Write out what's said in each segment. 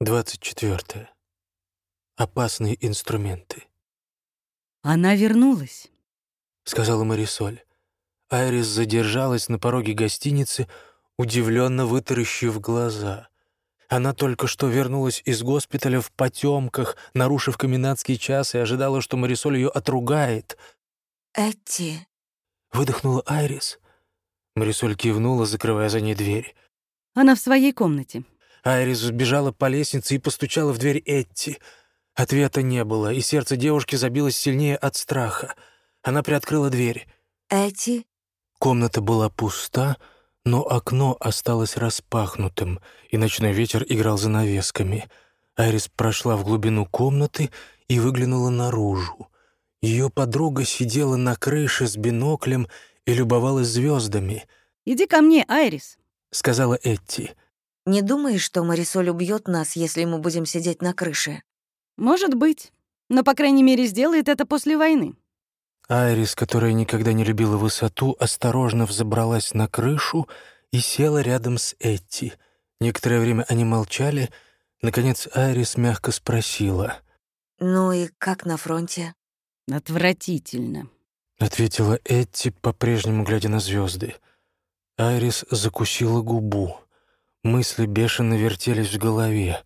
24. Опасные инструменты. Она вернулась. Сказала Марисоль. Айрис задержалась на пороге гостиницы, удивленно вытаращив глаза. Она только что вернулась из госпиталя в потемках, нарушив комендантский час, и ожидала, что Марисоль ее отругает. «Этти», — выдохнула Айрис. Марисоль кивнула, закрывая за ней дверь. «Она в своей комнате», Айрис сбежала по лестнице и постучала в дверь Этти. Ответа не было, и сердце девушки забилось сильнее от страха. Она приоткрыла дверь. «Этти?» Комната была пуста, но окно осталось распахнутым, и ночной ветер играл занавесками. Айрис прошла в глубину комнаты и выглянула наружу. Ее подруга сидела на крыше с биноклем и любовалась звездами. «Иди ко мне, Айрис», — сказала Этти. Не думаешь, что Марисоль убьет нас, если мы будем сидеть на крыше? Может быть. Но, по крайней мере, сделает это после войны. Айрис, которая никогда не любила высоту, осторожно взобралась на крышу и села рядом с Этти. Некоторое время они молчали. Наконец Айрис мягко спросила. «Ну и как на фронте?» «Отвратительно», — ответила Этти, по-прежнему глядя на звезды. Айрис закусила губу. Мысли бешено вертелись в голове.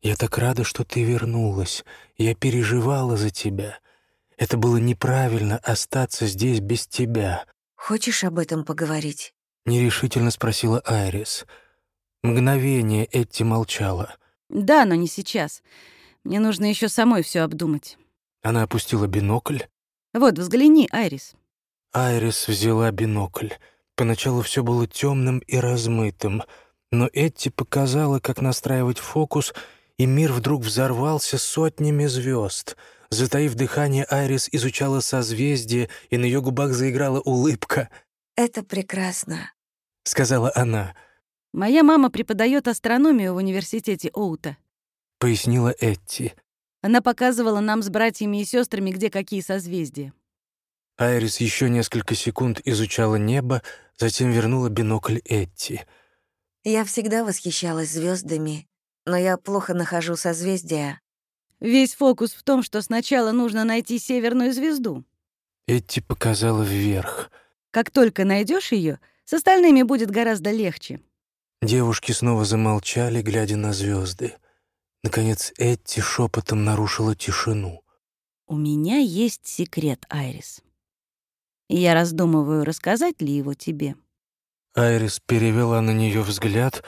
«Я так рада, что ты вернулась. Я переживала за тебя. Это было неправильно остаться здесь без тебя». «Хочешь об этом поговорить?» — нерешительно спросила Айрис. Мгновение Этти молчала. «Да, но не сейчас. Мне нужно еще самой все обдумать». Она опустила бинокль. «Вот, взгляни, Айрис». Айрис взяла бинокль. Поначалу все было темным и размытым — но Этти показала, как настраивать фокус, и мир вдруг взорвался сотнями звезд. Затаив дыхание, Айрис изучала созвездие, и на ее губах заиграла улыбка. «Это прекрасно», — сказала она. «Моя мама преподает астрономию в университете Оута», — пояснила Этти. Она показывала нам с братьями и сестрами, где какие созвездия. Айрис еще несколько секунд изучала небо, затем вернула бинокль Этти — я всегда восхищалась звездами, но я плохо нахожу созвездия. Весь фокус в том, что сначала нужно найти северную звезду. Эти показала вверх. Как только найдешь ее, с остальными будет гораздо легче. Девушки снова замолчали, глядя на звезды. Наконец Этти шепотом нарушила тишину. «У меня есть секрет, Айрис. И я раздумываю, рассказать ли его тебе». Айрис перевела на нее взгляд,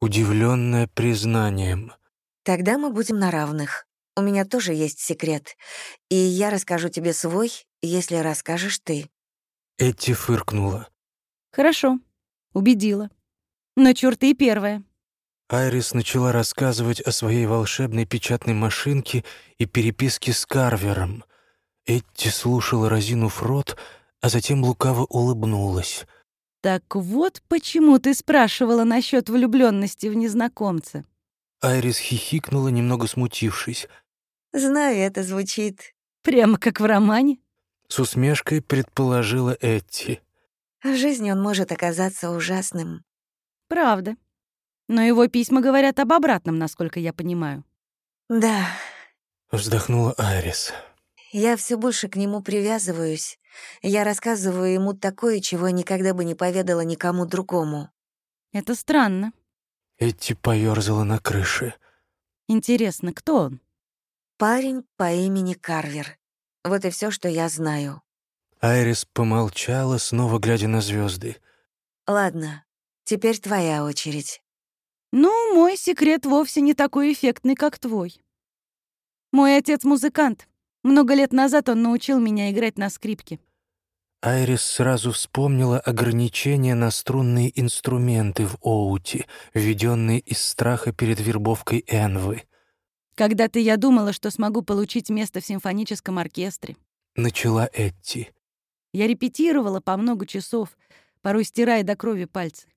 удивленная признанием. «Тогда мы будем на равных. У меня тоже есть секрет, и я расскажу тебе свой, если расскажешь ты». Эти фыркнула. «Хорошо, убедила. Но чёрт ты первая». Айрис начала рассказывать о своей волшебной печатной машинке и переписке с Карвером. Этти слушала, разинув рот, а затем лукаво улыбнулась. «Так вот почему ты спрашивала насчет влюбленности в незнакомца». Айрис хихикнула, немного смутившись. «Знаю, это звучит...» «Прямо как в романе?» С усмешкой предположила Этти. В жизни он может оказаться ужасным. «Правда. Но его письма говорят об обратном, насколько я понимаю». «Да», — вздохнула Айрис. «Я все больше к нему привязываюсь. Я рассказываю ему такое, чего никогда бы не поведала никому другому. Это странно. Эти поёрзала на крыше. Интересно, кто он? Парень по имени Карвер. Вот и все, что я знаю. Айрис помолчала, снова глядя на звезды. Ладно, теперь твоя очередь. Ну, мой секрет вовсе не такой эффектный, как твой. Мой отец музыкант. Много лет назад он научил меня играть на скрипке. Айрис сразу вспомнила ограничения на струнные инструменты в Оути, введенные из страха перед вербовкой Энвы. «Когда-то я думала, что смогу получить место в симфоническом оркестре». Начала Этти. Я репетировала по много часов, порой стирая до крови пальцы.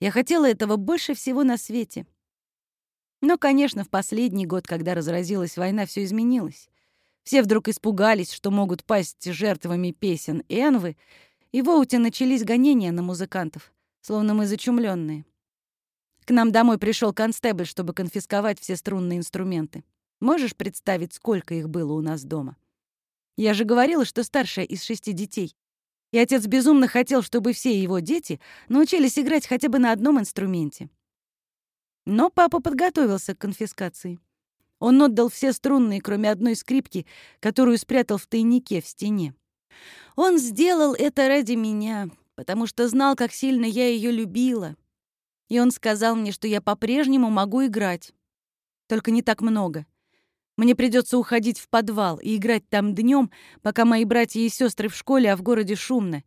Я хотела этого больше всего на свете. Но, конечно, в последний год, когда разразилась война, все изменилось. Все вдруг испугались, что могут пасть жертвами песен Энвы, и в Оуте начались гонения на музыкантов, словно мы зачумленные. К нам домой пришел констебль, чтобы конфисковать все струнные инструменты. Можешь представить, сколько их было у нас дома? Я же говорила, что старшая из шести детей. И отец безумно хотел, чтобы все его дети научились играть хотя бы на одном инструменте. Но папа подготовился к конфискации. Он отдал все струнные, кроме одной скрипки, которую спрятал в тайнике в стене. Он сделал это ради меня, потому что знал, как сильно я ее любила. И он сказал мне, что я по-прежнему могу играть. Только не так много. Мне придется уходить в подвал и играть там днем, пока мои братья и сестры в школе, а в городе шумно.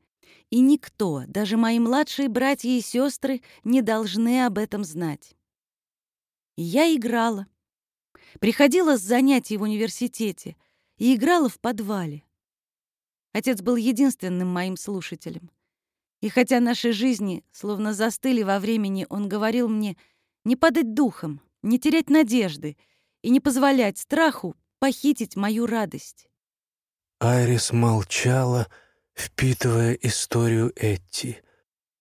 И никто, даже мои младшие братья и сестры, не должны об этом знать. И я играла. Приходила с занятий в университете и играла в подвале. Отец был единственным моим слушателем. И хотя наши жизни словно застыли во времени, он говорил мне не падать духом, не терять надежды и не позволять страху похитить мою радость. Айрис молчала, впитывая историю Этти.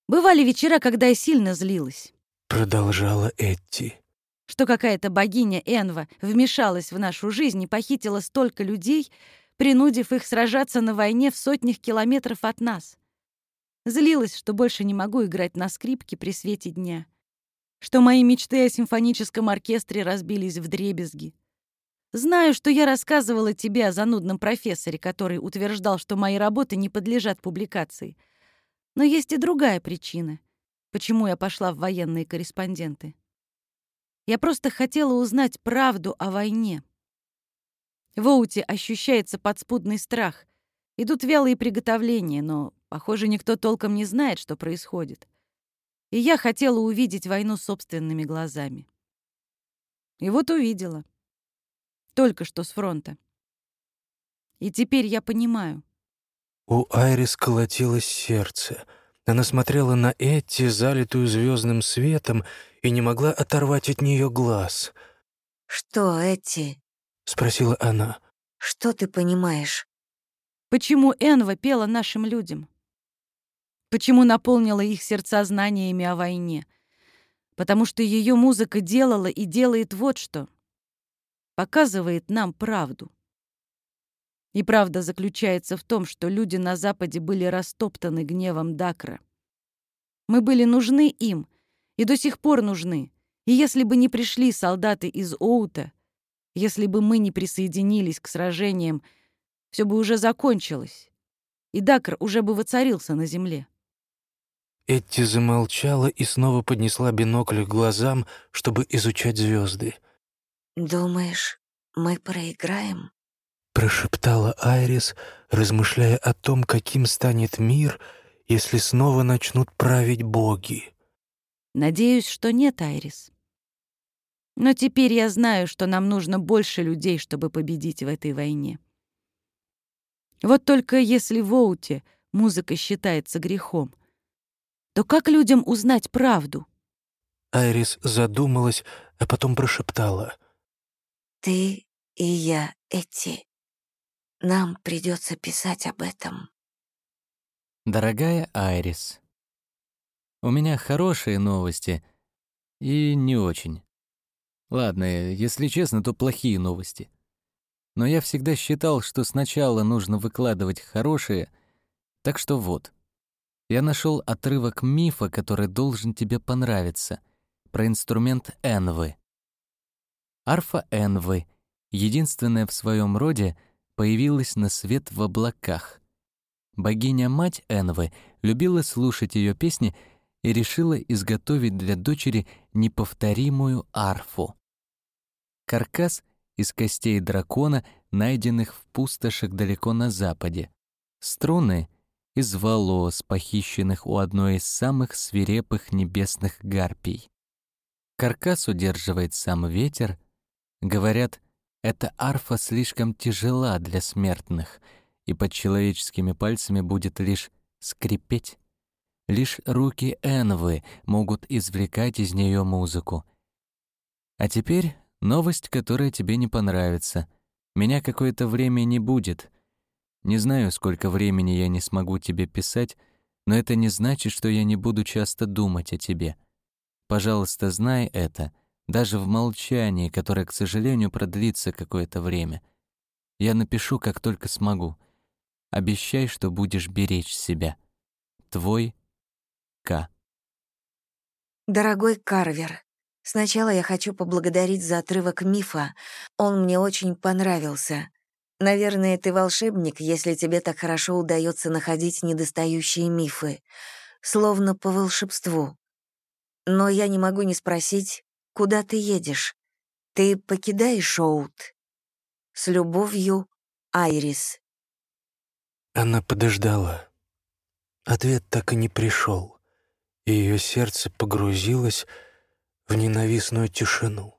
Бывали вечера, когда я сильно злилась. Продолжала Этти что какая-то богиня Энва вмешалась в нашу жизнь и похитила столько людей, принудив их сражаться на войне в сотнях километров от нас. Злилась, что больше не могу играть на скрипке при свете дня, что мои мечты о симфоническом оркестре разбились в дребезги. Знаю, что я рассказывала тебе о занудном профессоре, который утверждал, что мои работы не подлежат публикации. Но есть и другая причина, почему я пошла в военные корреспонденты. Я просто хотела узнать правду о войне. В Оуте ощущается подспудный страх. Идут вялые приготовления, но, похоже, никто толком не знает, что происходит. И я хотела увидеть войну собственными глазами. И вот увидела. Только что с фронта. И теперь я понимаю. У Айрис колотилось сердце. Она смотрела на Этти, залитую звездным светом, и не могла оторвать от нее глаз. «Что, Эти?» — спросила она. «Что ты понимаешь?» «Почему Энва пела нашим людям? Почему наполнила их сердца знаниями о войне? Потому что ее музыка делала и делает вот что. Показывает нам правду. И правда заключается в том, что люди на Западе были растоптаны гневом Дакра. Мы были нужны им — и до сих пор нужны. И если бы не пришли солдаты из Оута, если бы мы не присоединились к сражениям, все бы уже закончилось, и Дакр уже бы воцарился на земле. Этти замолчала и снова поднесла бинокль к глазам, чтобы изучать звезды. «Думаешь, мы проиграем?» Прошептала Айрис, размышляя о том, каким станет мир, если снова начнут править боги. Надеюсь, что нет, Айрис. Но теперь я знаю, что нам нужно больше людей, чтобы победить в этой войне. Вот только если в Оуте музыка считается грехом, то как людям узнать правду? Айрис задумалась, а потом прошептала. «Ты и я, Эти. Нам придется писать об этом». Дорогая Айрис, у меня хорошие новости и не очень. Ладно, если честно, то плохие новости. Но я всегда считал, что сначала нужно выкладывать хорошие, так что вот. Я нашел отрывок мифа, который должен тебе понравиться, про инструмент энвы. Арфа энвы, единственная в своем роде, появилась на свет в облаках. Богиня-мать Энвы любила слушать ее песни и решила изготовить для дочери неповторимую арфу. Каркас из костей дракона, найденных в пустошах далеко на западе. Струны из волос, похищенных у одной из самых свирепых небесных гарпий. Каркас удерживает сам ветер. Говорят, эта арфа слишком тяжела для смертных, и под человеческими пальцами будет лишь скрипеть. Лишь руки Энвы могут извлекать из нее музыку. А теперь новость, которая тебе не понравится. Меня какое-то время не будет. Не знаю, сколько времени я не смогу тебе писать, но это не значит, что я не буду часто думать о тебе. Пожалуйста, знай это, даже в молчании, которое, к сожалению, продлится какое-то время. Я напишу, как только смогу. Обещай, что будешь беречь себя. Твой К. Дорогой Карвер, сначала я хочу поблагодарить за отрывок мифа. Он мне очень понравился. Наверное, ты волшебник, если тебе так хорошо удается находить недостающие мифы. Словно по волшебству. Но я не могу не спросить, куда ты едешь? Ты покидаешь Шоут? С любовью, Айрис. Она подождала. Ответ так и не пришел, и ее сердце погрузилось в ненавистную тишину.